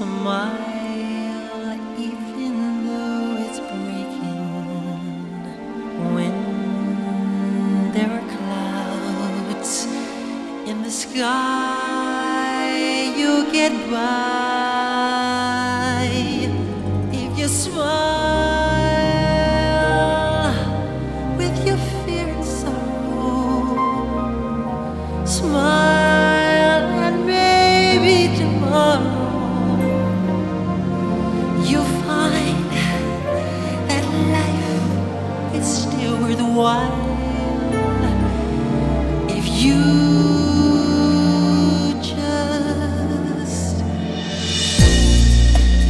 Smile even though it's breaking. When there are clouds in the sky, you get by. If you smile with your fear and sorrow, smile still worthwhile if you just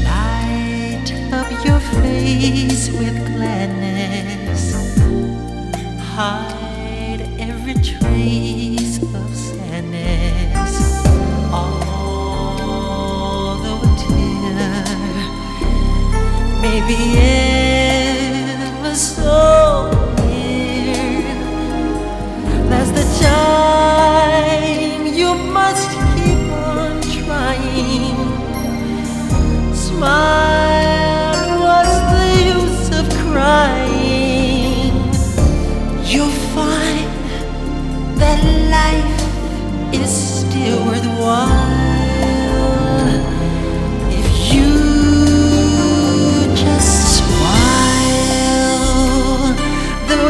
light up your face with gladness, hide every trace of sadness. Although a tear may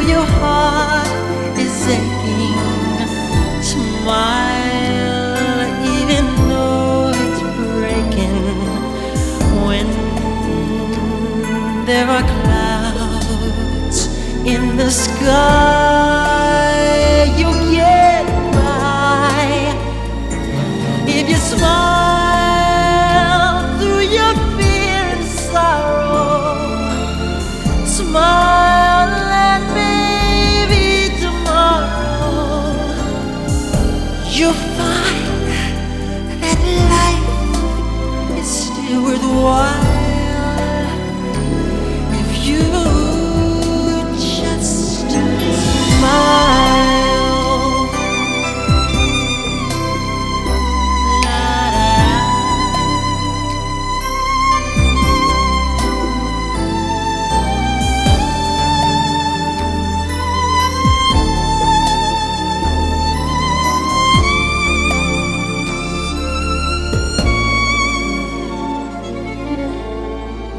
though your heart is aching. Smile, even though it's breaking. When there are clouds in the sky, worthwhile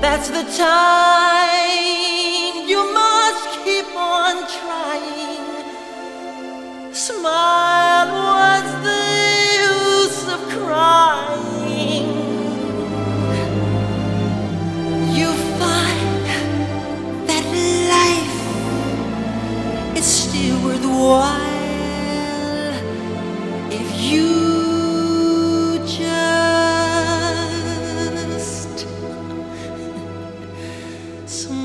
That's the time you must keep on trying. Smile, what's the use of crying? You find that life is still worthwhile if you So.